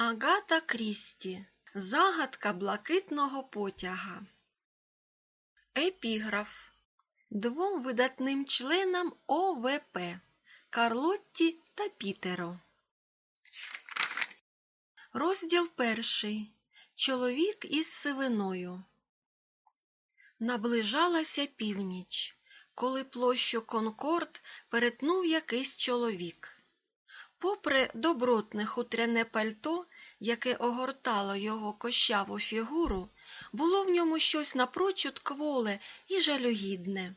Агата Крісті. Загадка блакитного потяга. Епіграф. Двом видатним членам ОВП Карлотті та Пітеро. Розділ перший. Чоловік із сивиною. Наближалася північ, коли площу Конкорд перетнув якийсь чоловік. Попри добротне хутряне пальто, яке огортало його кощаву фігуру, було в ньому щось напрочуд кволе і жалюгідне.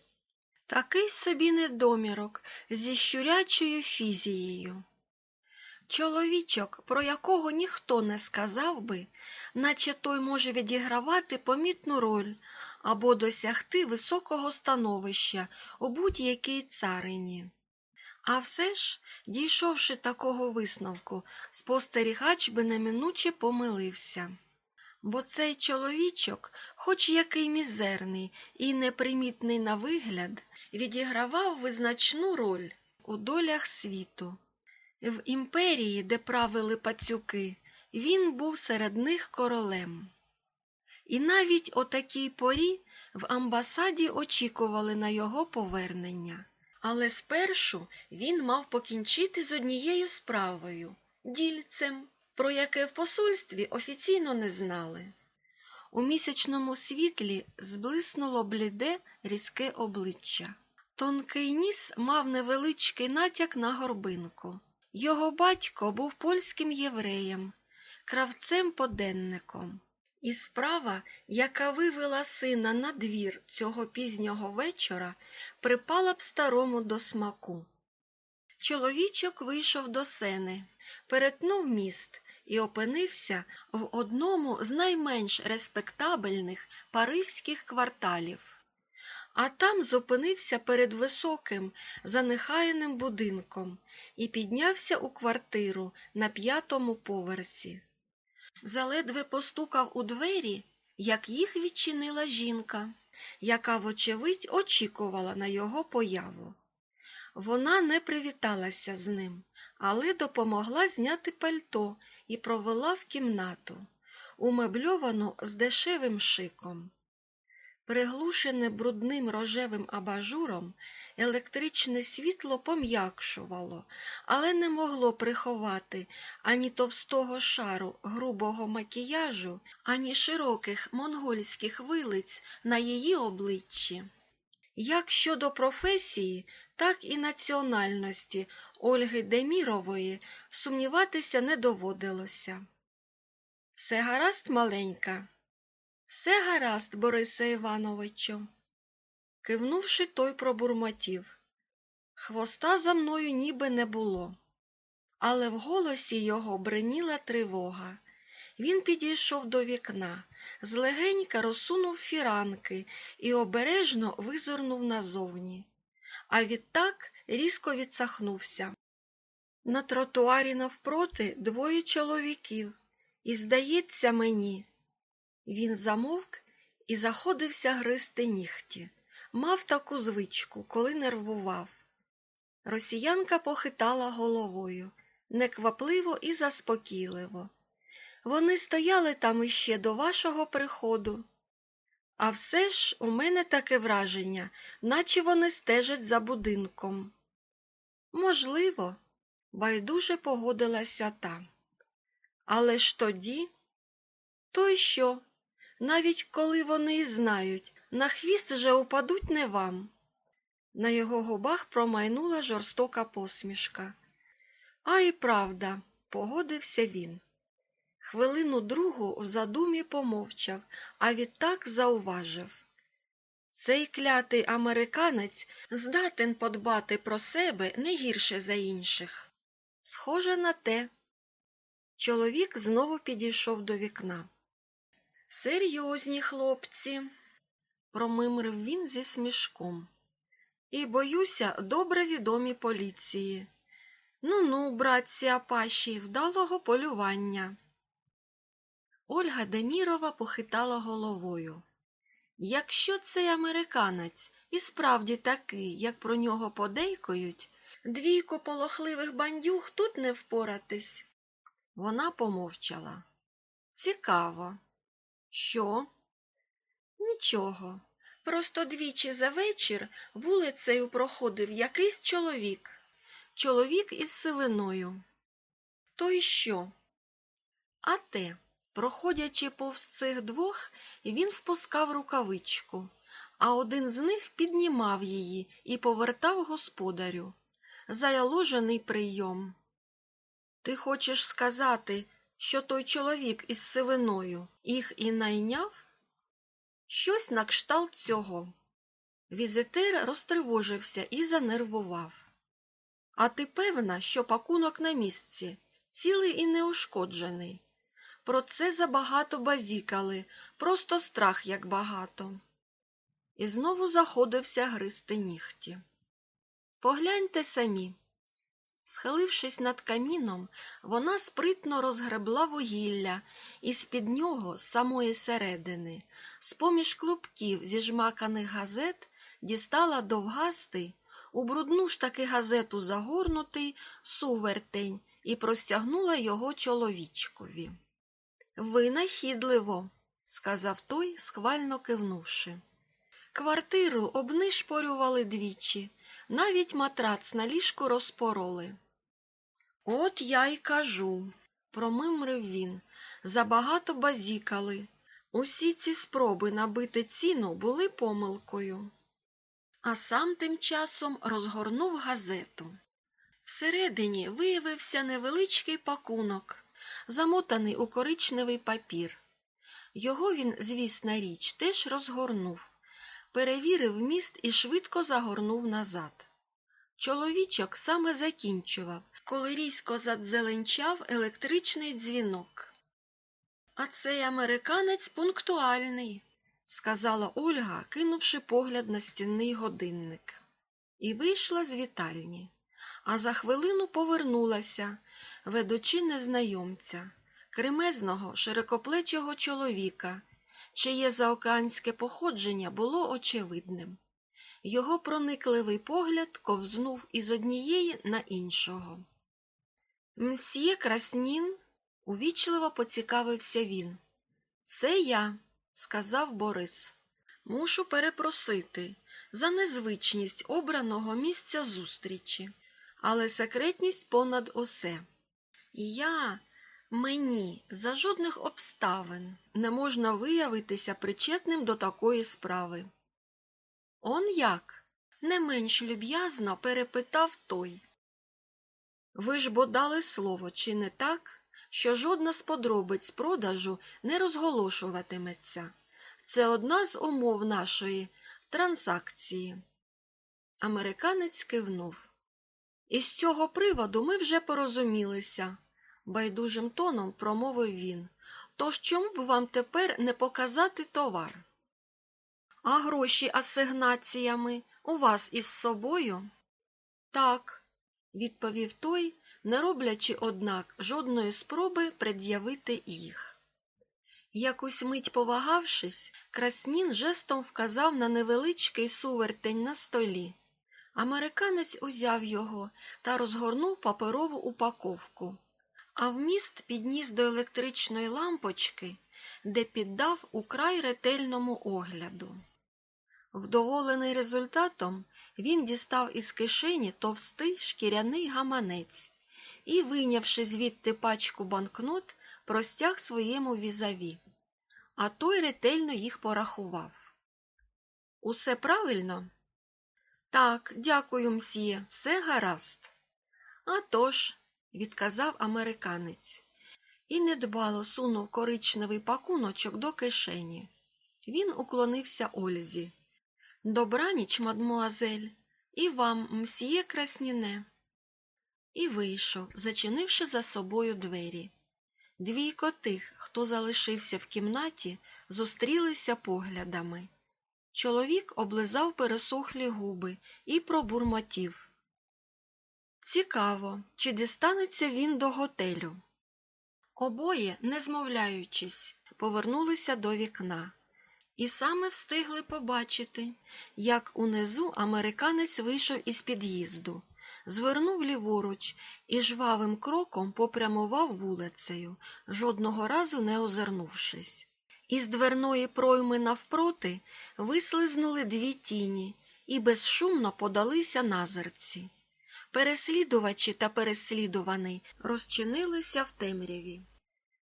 Такий собі недомірок зі щурячою фізією. Чоловічок, про якого ніхто не сказав би, наче той може відігравати помітну роль або досягти високого становища у будь-якій царині. А все ж, дійшовши такого висновку, спостерігач би неминуче помилився. Бо цей чоловічок, хоч який мізерний і непримітний на вигляд, відігравав визначну роль у долях світу. В імперії, де правили пацюки, він був серед них королем. І навіть о такій порі в амбасаді очікували на його повернення. Але спершу він мав покінчити з однією справою дільцем, про яке в посольстві офіційно не знали. У місячному світлі зблиснуло бліде різке обличчя. Тонкий ніс мав невеличкий натяк на горбинку. Його батько був польським євреєм, кравцем-поденником. І справа, яка вивела сина на двір цього пізнього вечора, припала б старому до смаку. Чоловічок вийшов до сени, перетнув міст і опинився в одному з найменш респектабельних паризьких кварталів. А там зупинився перед високим, занехаєним будинком і піднявся у квартиру на п'ятому поверсі. Заледве постукав у двері, як їх відчинила жінка, яка, вочевидь, очікувала на його появу. Вона не привіталася з ним, але допомогла зняти пальто і провела в кімнату, умебльовану з дешевим шиком. Приглушене брудним рожевим абажуром, електричне світло пом'якшувало, але не могло приховати ані товстого шару грубого макіяжу, ані широких монгольських вилиць на її обличчі. Як щодо професії, так і національності Ольги Демірової сумніватися не доводилося. Все гаразд, маленька? Все гаразд, Борисе Івановичу. Кивнувши, той пробурмотів. Хвоста за мною ніби не було, але в голосі його бреніла тривога. Він підійшов до вікна, злегенька розсунув фіранки і обережно визирнув назовні, а відтак різко відсахнувся. На тротуарі навпроти двоє чоловіків, і, здається мені, він замовк і заходився гризти нігті. Мав таку звичку, коли нервував. Росіянка похитала головою, неквапливо і заспокійливо. Вони стояли там іще до вашого приходу. А все ж у мене таке враження, наче вони стежать за будинком. Можливо, байдуже погодилася та. Але ж тоді, то й що? Навіть коли вони і знають, на хвіст же упадуть не вам. На його губах промайнула жорстока посмішка. А і правда, погодився він. Хвилину другу в задумі помовчав, а відтак зауважив. Цей клятий американець здатен подбати про себе не гірше за інших. Схоже на те. Чоловік знову підійшов до вікна. Серйозні хлопці, промимрив він зі смішком. І, боюся, добре відомі поліції. Ну ну, братці Апаші, вдалого полювання. Ольга Демірова похитала головою. Якщо цей американець і справді такий, як про нього подейкують, двійко полохливих бандюг тут не впоратись. Вона помовчала. Цікаво. Що? Нічого. Просто двічі за вечір вулицею проходив якийсь чоловік. Чоловік із сивиною. То й що? А те, проходячи повз цих двох, він впускав рукавичку, а один з них піднімав її і повертав господарю. Заяложений прийом. Ти хочеш сказати, що той чоловік із сивиною їх і найняв? Щось на кшталт цього. Візитер розтривожився і занервував. А ти певна, що пакунок на місці, цілий і неушкоджений. Про це забагато базікали, просто страх як багато. І знову заходився гризти нігті. Погляньте самі. Схилившись над каміном, вона спритно розгребла вугілля і з-під нього, з самої середини, з-поміж клубків зіжмаканих газет, дістала довгастий, у брудну ж таки газету загорнутий сувертень і простягнула його чоловічкові. Винахідливо, сказав той, схвально кивнувши. Квартиру обнишпорювали двічі, навіть матрац на ліжку розпороли. От я й кажу, промимрив він, забагато базікали. Усі ці спроби набити ціну були помилкою. А сам тим часом розгорнув газету. Всередині виявився невеличкий пакунок, замотаний у коричневий папір. Його він, звісна річ, теж розгорнув, перевірив міст і швидко загорнув назад. Чоловічок саме закінчував, коли різко задзеленчав електричний дзвінок. А цей американець пунктуальний, сказала Ольга, кинувши погляд на стінний годинник. І вийшла з вітальні, а за хвилину повернулася, ведучи незнайомця, кремезного, широкоплечого чоловіка, чиє заокеанське походження було очевидним. Його проникливий погляд ковзнув із однієї на іншого. Мсьє Краснін, увічливо поцікавився він. Це я, сказав Борис. Мушу перепросити за незвичність обраного місця зустрічі, але секретність понад усе. Я, мені за жодних обставин не можна виявитися причетним до такої справи. Он як? не менш люб'язно перепитав той. Ви ж бо дали слово, чи не так, що жодна з подробиць продажу не розголошуватиметься. Це одна з умов нашої транзакції. Американець кивнув. Із цього приводу ми вже порозумілися, байдужим тоном промовив він. Тож чому б вам тепер не показати товар? А гроші асигнаціями у вас із собою? Так, відповів той, не роблячи, однак, жодної спроби пред'явити їх. Якусь мить повагавшись, Краснін жестом вказав на невеличкий сувертень на столі. Американець узяв його та розгорнув паперову упаковку, а вміст підніс до електричної лампочки, де піддав украй ретельному огляду. Вдоволений результатом, він дістав із кишені товстий шкіряний гаманець і, вийнявши звідти пачку банкнот, простяг своєму візаві, а той ретельно їх порахував. Усе правильно? Так, дякую, мсьє, все гаразд. «А тож», – відказав американець, і недбало сунув коричневий пакуночок до кишені. Він уклонився Ользі. Добраніч, мадмуазель, і вам, мсьє Красніне. І вийшов, зачинивши за собою двері. Двійко тих, хто залишився в кімнаті, зустрілися поглядами. Чоловік облизав пересохлі губи і пробурмотів. Цікаво, чи дістанеться він до готелю. Обоє, не змовляючись, повернулися до вікна. І саме встигли побачити, як унизу американець вийшов із під'їзду, звернув ліворуч і жвавим кроком попрямував вулицею, жодного разу не озирнувшись. Із дверної пройми навпроти вислизнули дві тіні і безшумно подалися назирці. Переслідувачі та переслідуваний розчинилися в темряві.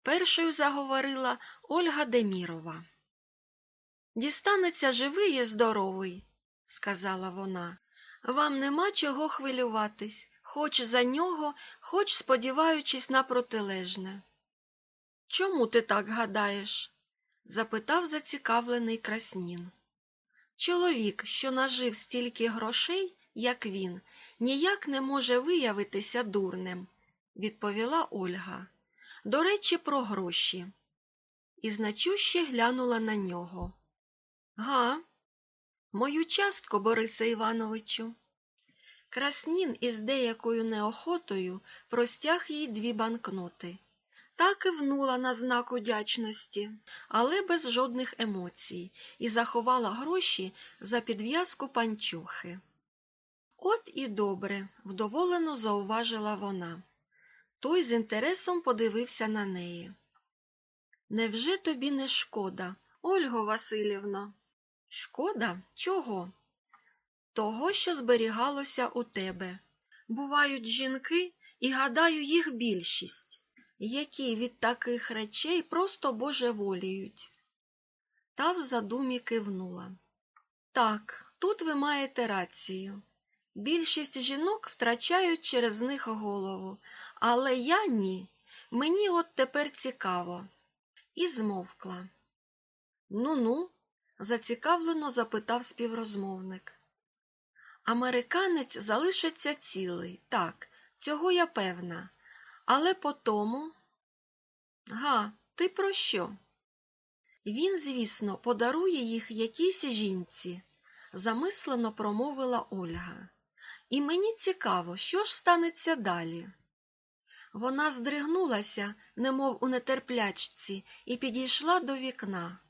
Першою заговорила Ольга Демірова. Дістанеться живий і здоровий, сказала вона. Вам нема чого хвилюватись, хоч за нього, хоч сподіваючись на протилежне. Чому ти так гадаєш? запитав зацікавлений Краснін. Чоловік, що нажив стільки грошей, як він, ніяк не може виявитися дурним, відповіла Ольга. До речі, про гроші. І значуще глянула на нього. Га, мою частку, Борисе Івановичу. Краснін із деякою неохотою простяг їй дві банкноти. Та кивнула на знак удячності, але без жодних емоцій, і заховала гроші за підв'язку панчохи. От і добре, вдоволено зауважила вона. Той з інтересом подивився на неї. Невже тобі не шкода, Ольго Васильівно? Шкода? Чого? Того, що зберігалося у тебе. Бувають жінки, і, гадаю, їх більшість, які від таких речей просто божеволіють. Та в задумі кивнула. Так, тут ви маєте рацію. Більшість жінок втрачають через них голову, але я ні. Мені от тепер цікаво. І змовкла. Ну ну, зацікавлено запитав співрозмовник. Американець залишиться цілий, так, цього я певна. Але по тому. Га, ти про що? Він, звісно, подарує їх якійсь жінці, замислено промовила Ольга. І мені цікаво, що ж станеться далі. Вона здригнулася, немов у нетерплячці, і підійшла до вікна,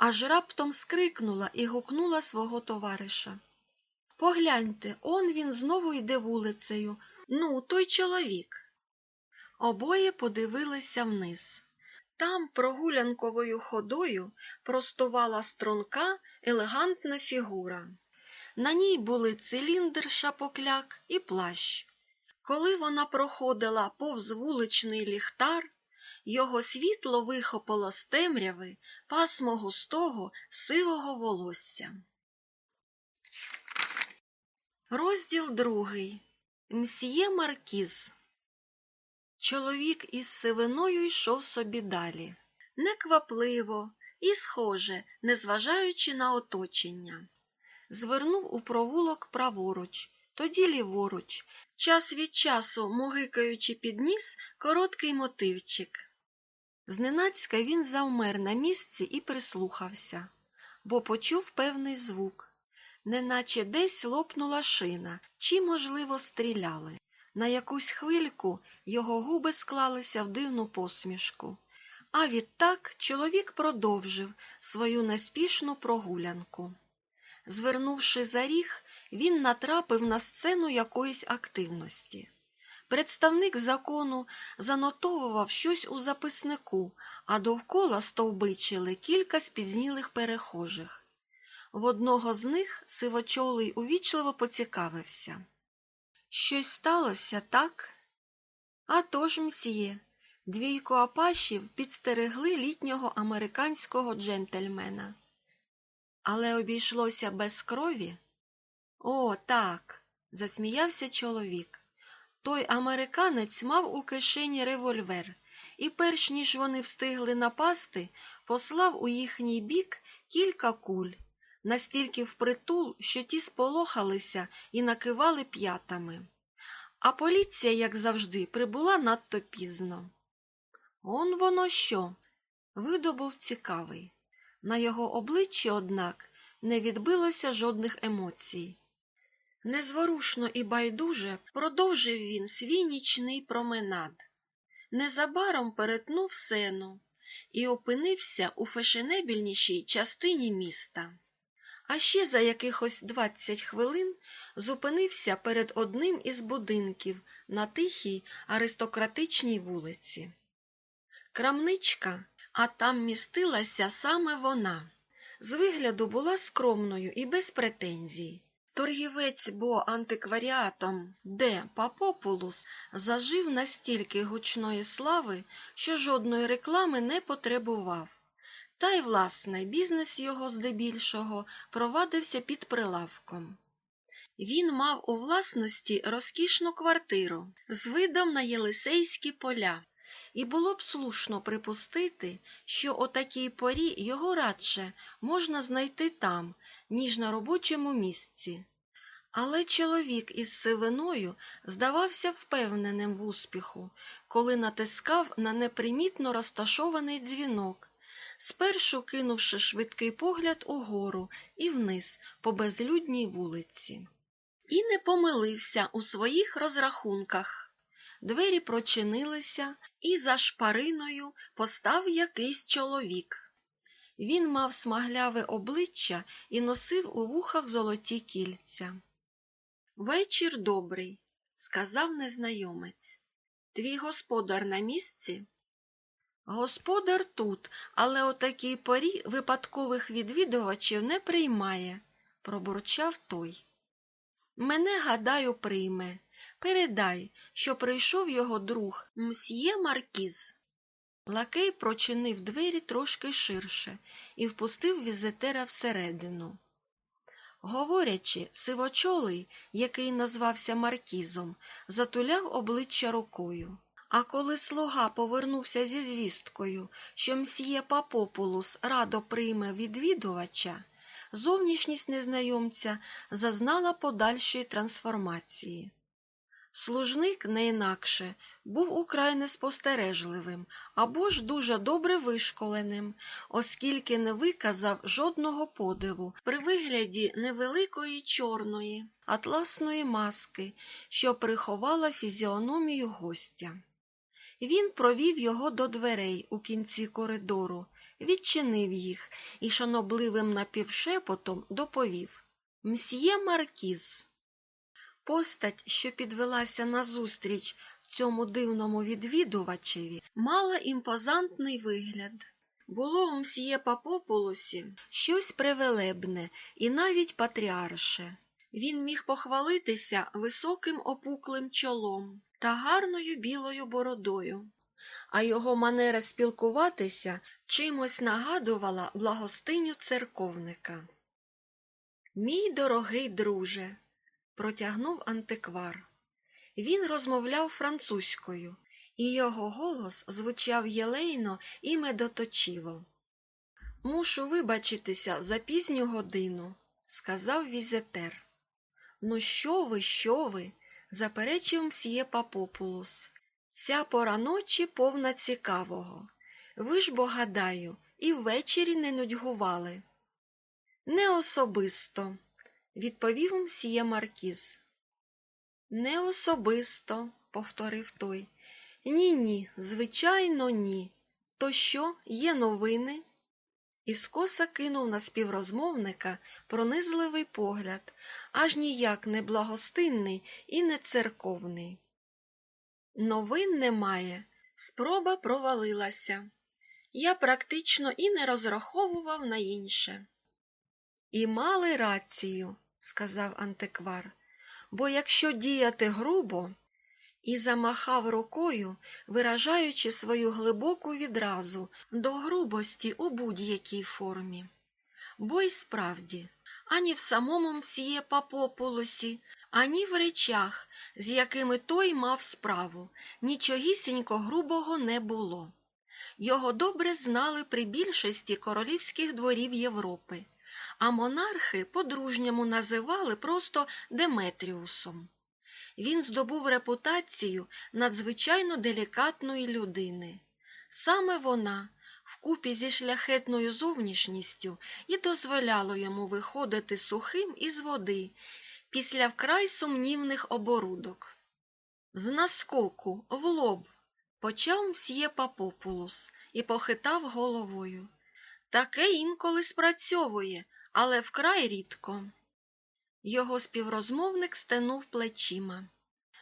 аж раптом скрикнула і гукнула свого товариша. Погляньте, он він знову йде вулицею. Ну, той чоловік. Обоє подивилися вниз. Там прогулянковою ходою простувала струнка, елегантна фігура. На ній були циліндр, шапокляк і плащ. Коли вона проходила повз вуличний ліхтар, його світло вихопило з темряви пасмо густого сивого волосся. Розділ другий. Мсьє Маркіз. Чоловік із сивиною йшов собі далі, неквапливо і схоже, незважаючи на оточення. Звернув у провулок праворуч, тоді ліворуч, час від часу, мугикаючи під ніс, короткий мотивчик. Зненацька він завмер на місці і прислухався, бо почув певний звук, неначе десь лопнула шина, чи, можливо, стріляли. На якусь хвильку його губи склалися в дивну посмішку, а відтак чоловік продовжив свою неспішну прогулянку. Звернувши за ріг, він натрапив на сцену якоїсь активності. Представник закону занотовував щось у записнику, а довкола стовбичили кілька спізнілих перехожих. В одного з них сивочолий увічливо поцікавився. Щось сталося, так? А тож, мсьє, двійко апашів підстерегли літнього американського джентльмена. Але обійшлося без крові? О, так, засміявся чоловік. Той американець мав у кишені револьвер, і, перш ніж вони встигли напасти, послав у їхній бік кілька куль, настільки впритул, що ті сполохалися і накивали п'ятами. А поліція, як завжди, прибула надто пізно. Он воно що? видобув цікавий. На його обличчі, однак, не відбилося жодних емоцій. Незворушно і байдуже продовжив він свій нічний променад. Незабаром перетнув сену і опинився у фешенебільнішій частині міста. а ще за якихось двадцять хвилин зупинився перед одним із будинків на тихій аристократичній вулиці. Крамничка, а там містилася саме вона. З вигляду була скромною і без претензій. Торгівець бо антикваріатом Де Папопулус зажив настільки гучної слави, що жодної реклами не потребував. Та й, власне, бізнес його здебільшого провадився під прилавком. Він мав у власності розкішну квартиру з видом на Єлисейські поля, і було б слушно припустити, що о такій порі його радше можна знайти там, ніж на робочому місці. Але чоловік із сивиною здавався впевненим в успіху, коли натискав на непримітно розташований дзвінок, спершу кинувши швидкий погляд угору і вниз по безлюдній вулиці. І не помилився у своїх розрахунках. Двері прочинилися, і за шпариною постав якийсь чоловік. Він мав смагляве обличчя і носив у вухах золоті кільця. Вечір добрий, сказав незнайомець. Твій господар на місці? Господар тут, але о такій порі випадкових відвідувачів не приймає, пробурчав той. Мене, гадаю, прийме. Передай, що прийшов його друг мсьє Маркіз. Лакей прочинив двері трошки ширше і впустив візитера всередину. Говорячи, сивочолий, який назвався Маркізом, затуляв обличчя рукою. А коли слуга повернувся зі звісткою, що мсьє Папопулус радо прийме відвідувача, зовнішність незнайомця зазнала подальшої трансформації. Служник не інакше був украй неспостережливим або ж дуже добре вишколеним, оскільки не виказав жодного подиву при вигляді невеликої чорної атласної маски, що приховала фізіономію гостя. Він провів його до дверей у кінці коридору, відчинив їх і шанобливим напівшепотом доповів Мсьє Маркіз. Постать, що підвелася назустріч цьому дивному відвідувачеві, мала імпозантний вигляд. Було у мсьє Папопулусі щось превелебне і навіть патріарше. Він міг похвалитися високим опуклим чолом та гарною білою бородою, а його манера спілкуватися чимось нагадувала благостиню церковника. Мій дорогий друже, протягнув антиквар. Він розмовляв французькою, і його голос звучав єлейно і медоточиво. Мушу вибачитися за пізню годину, сказав візитер. Ну, що ви, що ви? заперечив мсьє Папопулус. Ця пора ночі повна цікавого. Ви ж бо, гадаю, і ввечері не нудьгували. Не особисто, відповів мсьє Маркіз. Не особисто, повторив той. Ні, ні, звичайно, ні. То що, є новини? І скоса кинув на співрозмовника пронизливий погляд, аж ніяк не благостинний і не церковний. Новин немає, спроба провалилася. Я практично і не розраховував на інше. І мали рацію, сказав антиквар, бо якщо діяти грубо, і замахав рукою, виражаючи свою глибоку відразу до грубості у будь-якій формі. Бо й справді, ані в самому мсьє Папополосі, ані в речах, з якими той мав справу, нічогісінько грубого не було. Його добре знали при більшості королівських дворів Європи, а монархи по-дружньому називали просто Деметріусом. Він здобув репутацію надзвичайно делікатної людини. Саме вона, вкупі зі шляхетною зовнішністю, і дозволяло йому виходити сухим із води після вкрай сумнівних оборудок. З наскоку, в лоб, почав мсьє Папопулус і похитав головою. Таке інколи спрацьовує, але вкрай рідко. Його співрозмовник стенув плечима.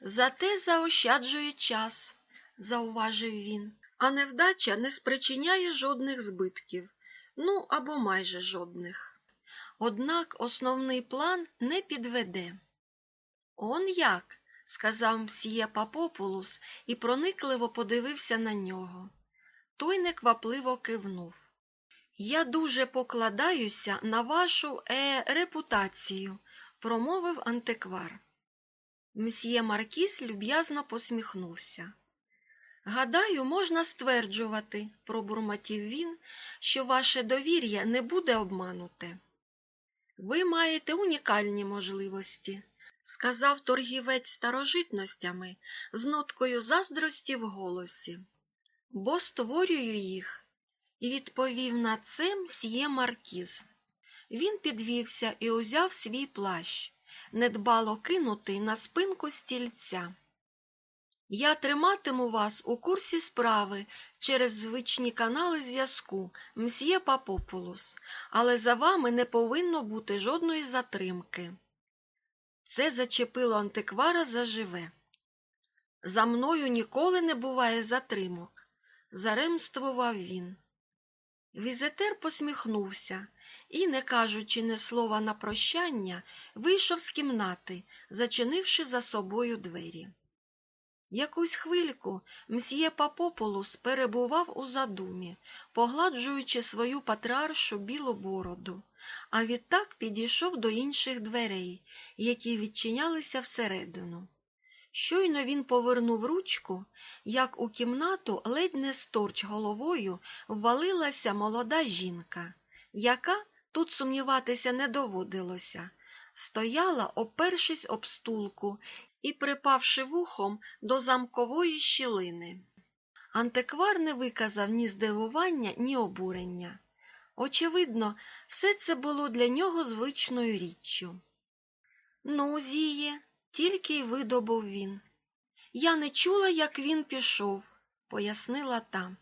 Зате заощаджує час, зауважив він, а невдача не спричиняє жодних збитків, ну або майже жодних. Однак основний план не підведе. Он як? сказав мсьє Папопулус і проникливо подивився на нього. Той неквапливо кивнув. Я дуже покладаюся на вашу е, репутацію, промовив антиквар. Мсьє Маркіс люб'язно посміхнувся. Гадаю, можна стверджувати, пробурмотів він, що ваше довір'я не буде обмануте. Ви маєте унікальні можливості, сказав торгівець старожитностями з ноткою заздрості в голосі, бо створюю їх, і відповів на це мсьє Маркіз. Він підвівся і узяв свій плащ, недбало кинутий на спинку стільця. Я триматиму вас у курсі справи через звичні канали зв'язку, мсьє Папопулус, але за вами не повинно бути жодної затримки. Це зачепило антиквара заживе. За мною ніколи не буває затримок, заремствував він. Візитер посміхнувся і, не кажучи не слова на прощання, вийшов з кімнати, зачинивши за собою двері. Якусь хвильку мсьє Папополус перебував у задумі, погладжуючи свою патріаршу білу бороду, а відтак підійшов до інших дверей, які відчинялися всередину. Щойно він повернув ручку, як у кімнату ледь не сторч головою ввалилася молода жінка, яка, тут сумніватися не доводилося, стояла, опершись об стулку і припавши вухом до замкової щілини. Антиквар не виказав ні здивування, ні обурення. Очевидно, все це було для нього звичною річчю. Ну, зіє, тільки й видобув він. Я не чула, як він пішов, пояснила та.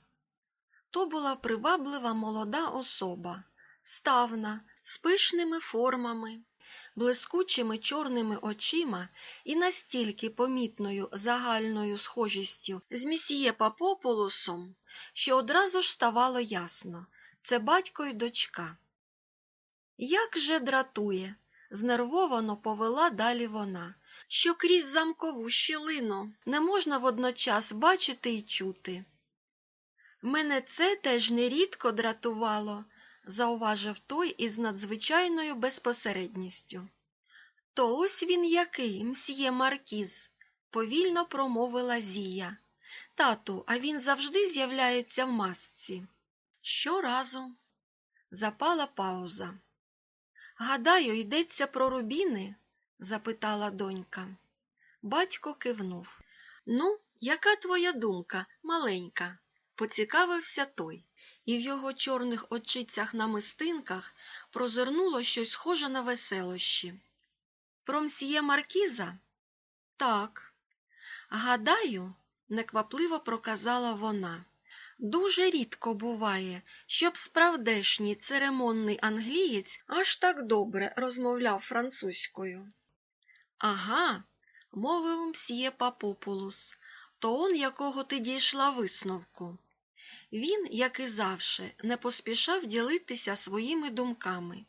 То була приваблива молода особа, ставна, з пишними формами, блискучими чорними очима і настільки помітною загальною схожістю з місіє Папополусом, що одразу ж ставало ясно це батько й дочка. Як же дратує, знервовано повела далі вона, що крізь замкову щілину не можна водночас бачити й чути. Мене це теж нерідко дратувало, зауважив той із надзвичайною безпосередністю. То ось він який, мсьє Маркіз, повільно промовила Зія. Тату, а він завжди з'являється в масці. Щоразу. Запала пауза. Гадаю, йдеться про рубіни? Запитала донька. Батько кивнув. Ну, яка твоя думка, маленька? поцікавився той, і в його чорних очицях на мистинках прозирнуло щось схоже на веселощі. Про мсьє Маркіза? Так. Гадаю, неквапливо проказала вона. Дуже рідко буває, щоб справдешній церемонний англієць аж так добре розмовляв французькою. Ага, мовив мсьє Папопулус, то он якого ти дійшла висновку. Він, як і завше, не поспішав ділитися своїми думками,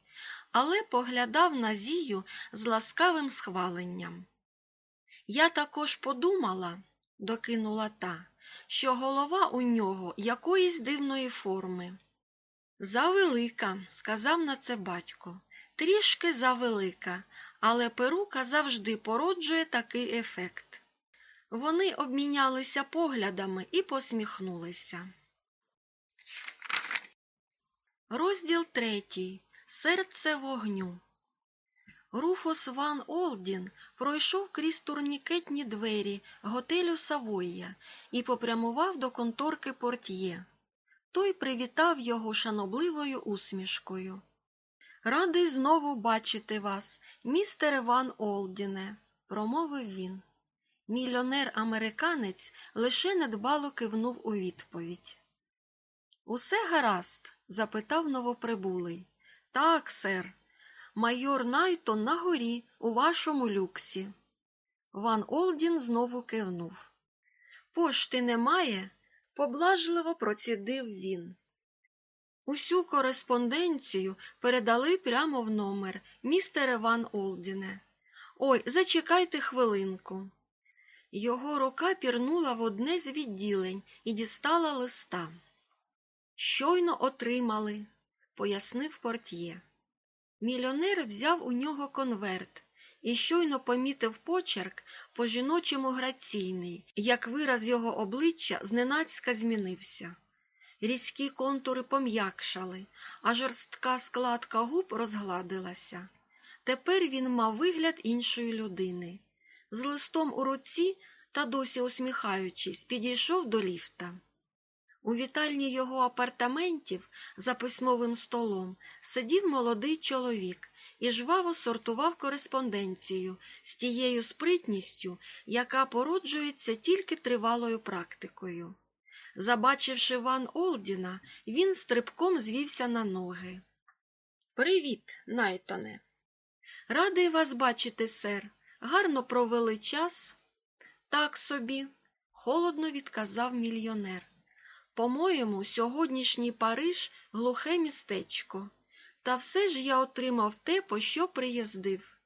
але поглядав на Зію з ласкавим схваленням. Я також подумала, докинула та, що голова у нього якоїсь дивної форми. Завелика, сказав на це батько, трішки завелика, але перука завжди породжує такий ефект. Вони обмінялися поглядами і посміхнулися. Розділ третій. Серце вогню. Руфус Ван Олдін пройшов крізь турнікетні двері готелю Савойя і попрямував до конторки портьє. Той привітав його шанобливою усмішкою. Радий знову бачити вас, містере Ван Олдіне, промовив він. Мільйонер-американець лише недбало кивнув у відповідь. Усе гаразд? запитав новоприбулий. Так, сер, майор Найтон на горі, у вашому люксі. Ван Олдін знову кивнув. Пошти немає, поблажливо процідив він. Усю кореспонденцію передали прямо в номер, містере Ван Олдіне. Ой, зачекайте хвилинку. Його рука пірнула в одне з відділень і дістала листа. Щойно отримали, пояснив портьє. Мільйонер взяв у нього конверт і щойно помітив почерк по жіночому граційний, як вираз його обличчя зненацька змінився. Різкі контури пом'якшали, а жорстка складка губ розгладилася. Тепер він мав вигляд іншої людини. З листом у руці та досі усміхаючись, підійшов до ліфта. У вітальні його апартаментів за письмовим столом сидів молодий чоловік і жваво сортував кореспонденцію з тією спритністю, яка породжується тільки тривалою практикою. Забачивши Ван Олдіна, він стрибком звівся на ноги. Привіт, Найтоне. Радий вас бачити, сер. Гарно провели час. Так собі, холодно відказав мільйонер. По-моєму, сьогоднішній Париж глухе містечко. Та все ж я отримав те, по що приїздив.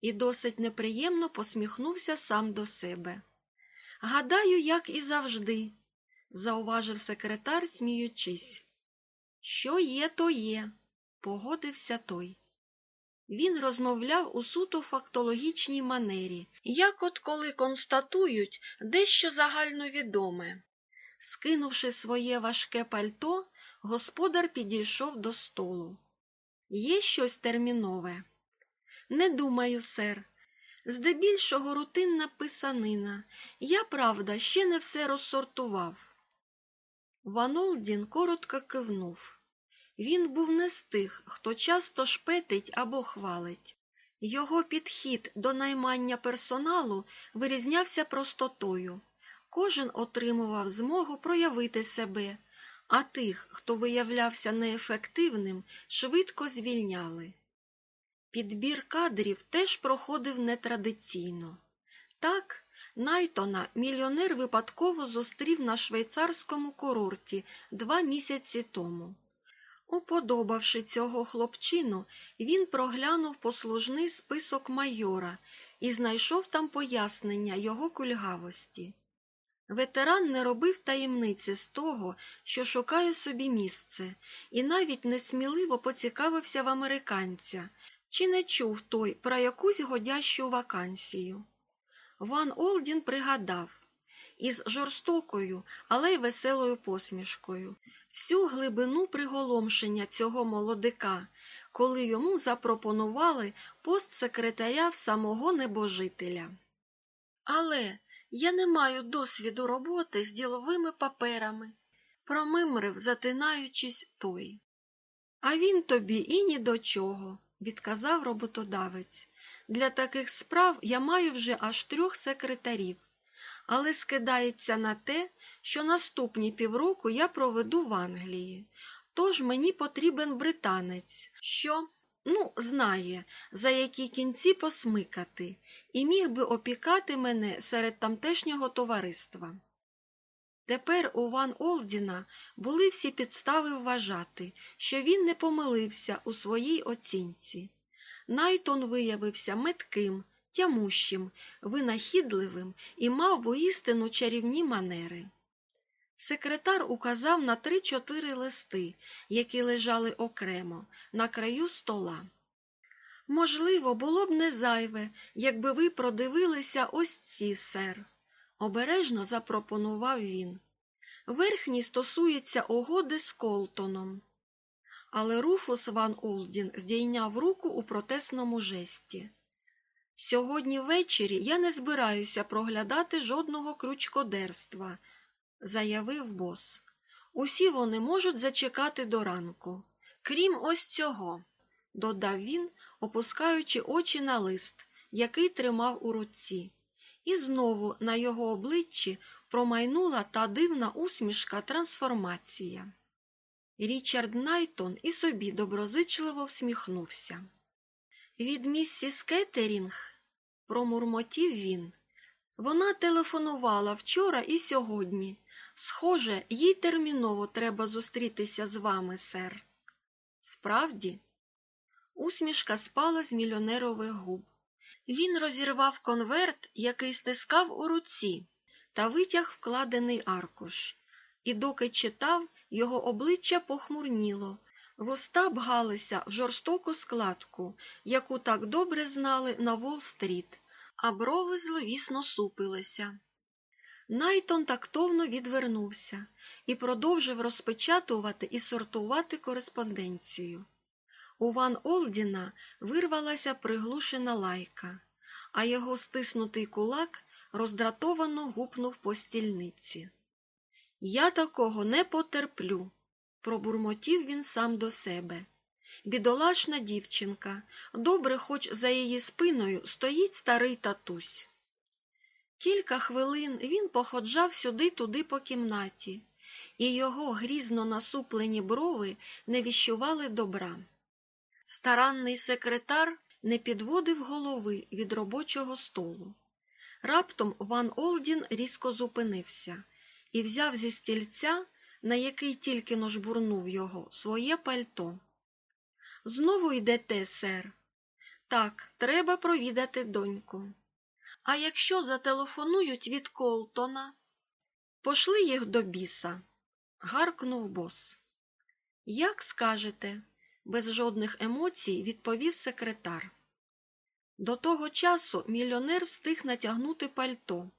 І досить неприємно посміхнувся сам до себе. Гадаю, як і завжди, зауважив секретар, сміючись. Що є, то є, погодився той. Він розмовляв у суто фактологічній манері, як от коли констатують дещо загальновідоме. Скинувши своє важке пальто, господар підійшов до столу. Є щось термінове? Не думаю, сер. Здебільшого рутинна писанина. Я, правда, ще не все розсортував. Ванолдін коротко кивнув. Він був не з тих, хто часто шпетить або хвалить. Його підхід до наймання персоналу вирізнявся простотою. Кожен отримував змогу проявити себе, а тих, хто виявлявся неефективним, швидко звільняли. Підбір кадрів теж проходив нетрадиційно. Так, Найтона мільйонер випадково зустрів на швейцарському курорті два місяці тому. Уподобавши цього хлопчину, він проглянув послужний список майора і знайшов там пояснення його кульгавості. Ветеран не робив таємниці з того, що шукає собі місце, і навіть несміливо поцікавився в американця, чи не чув той про якусь годящу вакансію. Ван Олдін пригадав із жорстокою, але й веселою посмішкою всю глибину приголомшення цього молодика, коли йому запропонували пост секретаря в самого небожителя. Але я не маю досвіду роботи з діловими паперами, промимрив, затинаючись той. А він тобі і ні до чого, відказав роботодавець. Для таких справ я маю вже аж трьох секретарів, але скидається на те, що наступні півроку я проведу в Англії. Тож мені потрібен британець, що, ну, знає, за які кінці посмикати, і міг би опікати мене серед тамтешнього товариства. Тепер у Ван Олдіна були всі підстави вважати, що він не помилився у своїй оцінці. Найтон виявився метким, тямущим, винахідливим і мав воістину чарівні манери. Секретар указав на три-чотири листи, які лежали окремо, на краю стола. Можливо, було б не зайве, якби ви продивилися ось ці, сер, обережно запропонував він. Верхній стосується угоди з Колтоном. Але Руфус Ван Олдін здійняв руку у протесному жесті. Сьогодні ввечері я не збираюся проглядати жодного крючкодерства, заявив бос. Усі вони можуть зачекати до ранку. Крім ось цього, додав він, опускаючи очі на лист, який тримав у руці. І знову на його обличчі промайнула та дивна усмішка трансформація. Річард Найтон і собі доброзичливо всміхнувся. Від міссіс Кеттерінг, промурмотів він. Вона телефонувала вчора і сьогодні. Схоже, їй терміново треба зустрітися з вами, сер. Справді, усмішка спала з мільйонерових губ. Він розірвав конверт, який стискав у руці, та витяг вкладений аркуш. І доки читав, його обличчя похмурніло, вуста бгалися в жорстоку складку, яку так добре знали на Уолл-стріт, а брови зловісно супилися. Найтон тактовно відвернувся і продовжив розпечатувати і сортувати кореспонденцію. У Ван Олдіна вирвалася приглушена лайка, а його стиснутий кулак роздратовано гупнув по стільниці. Я такого не потерплю, пробурмотів він сам до себе. Бідолашна дівчинка, добре, хоч за її спиною стоїть старий татусь. Кілька хвилин він походжав сюди-туди по кімнаті, і його грізно насуплені брови не віщували добра. Старанний секретар не підводив голови від робочого столу. Раптом Ван Олдін різко зупинився і взяв зі стільця, на який тільки но жбурнув його, своє пальто. Знову йдете, сер. Так, треба провідати доньку. А якщо зателефонують від Колтона? Пошли їх до біса, гаркнув бос. Як скажете, без жодних емоцій відповів секретар. До того часу мільйонер встиг натягнути пальто.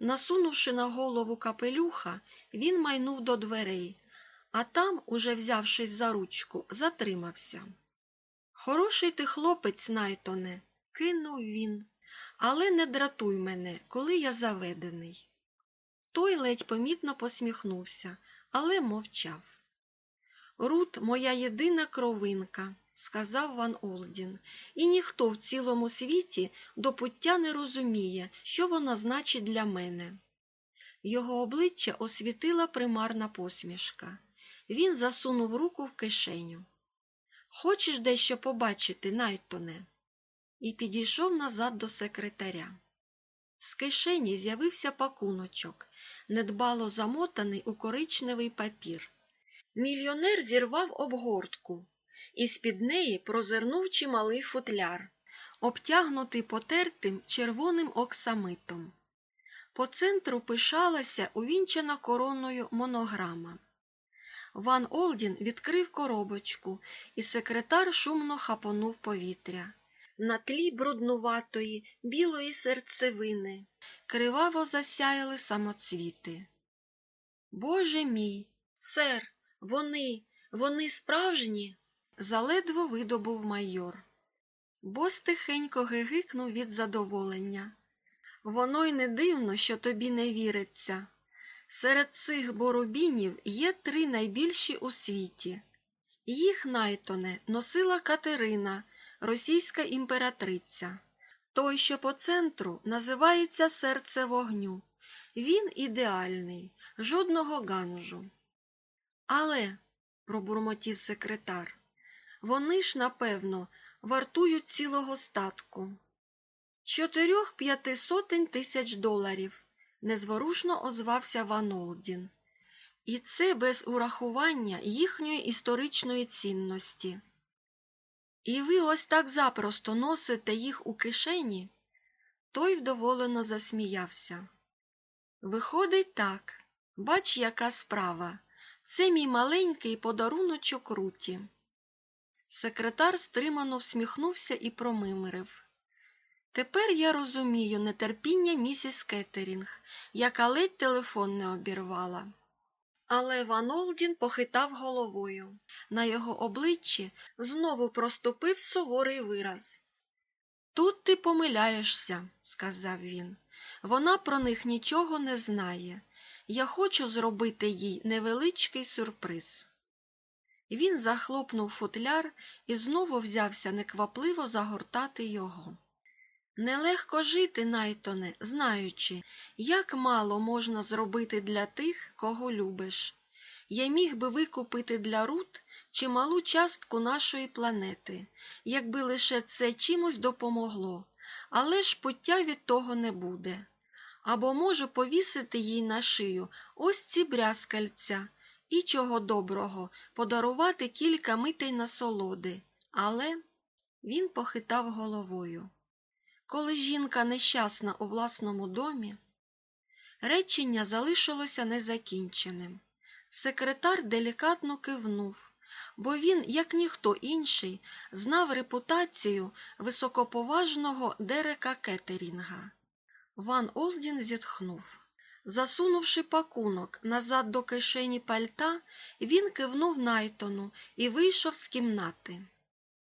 Насунувши на голову капелюха, він майнув до дверей, а там, уже взявшись за ручку, затримався. Хороший ти хлопець, Найтоне, кинув він, але не дратуй мене, коли я заведений. Той ледь помітно посміхнувся, але мовчав. Рут моя єдина кровинка, сказав Ван Олдін, і ніхто в цілому світі до пуття не розуміє, що вона значить для мене. Його обличчя освітила примарна посмішка. Він засунув руку в кишеню. Хочеш дещо побачити, Найтоне? І підійшов назад до секретаря. З кишені з'явився пакуночок, недбало замотаний у коричневий папір. Мільйонер зірвав обгортку, і з-під неї прозирнув чималий футляр, обтягнутий потертим червоним оксамитом. По центру пишалася увінчена короною монограма. Ван Олдін відкрив коробочку, і секретар шумно хапонув повітря. На тлі бруднуватої, білої серцевини криваво засяяли самоцвіти. Боже мій, сер, вони, вони справжні? Заледве видобув майор. Бос тихенько гигикнув від задоволення. Воно й не дивно, що тобі не віриться. Серед цих боробінів є три найбільші у світі. Їх найтоне носила Катерина, російська імператриця. Той, що по центру, називається серце вогню. Він ідеальний, жодного ганжу. Але, пробурмотів секретар, вони ж, напевно, вартують цілого статку. Чотирьох п'яти сотень тисяч доларів, незворушно озвався Ван Олдін. І це без урахування їхньої історичної цінності. І ви ось так запросто носите їх у кишені? Той вдоволено засміявся. Виходить так, бач, яка справа. Це мій маленький подаруночок руті. Секретар стримано всміхнувся і промимирив. Тепер я розумію нетерпіння місіс Кеттерінг, яка ледь телефон не обірвала. Але Ван Олдін похитав головою. На його обличчі знову проступив суворий вираз. Тут ти помиляєшся, сказав він. Вона про них нічого не знає. Я хочу зробити їй невеличкий сюрприз. Він захлопнув футляр і знову взявся неквапливо загортати його. Нелегко жити, Найтоне, знаючи, як мало можна зробити для тих, кого любиш. Я міг би викупити для Рут чималу частку нашої планети, якби лише це чимось допомогло, але ж пуття від того не буде. Або можу повісити їй на шию ось ці брязкальця і, чого доброго, подарувати кілька митей насолоди. Але він похитав головою. Коли жінка нещасна у власному домі, речення залишилося незакінченим. Секретар делікатно кивнув, бо він, як ніхто інший, знав репутацію високоповажного Дерека Кеттерінга. Ван Олдін зітхнув. Засунувши пакунок назад до кишені пальта, він кивнув Найтону і вийшов з кімнати.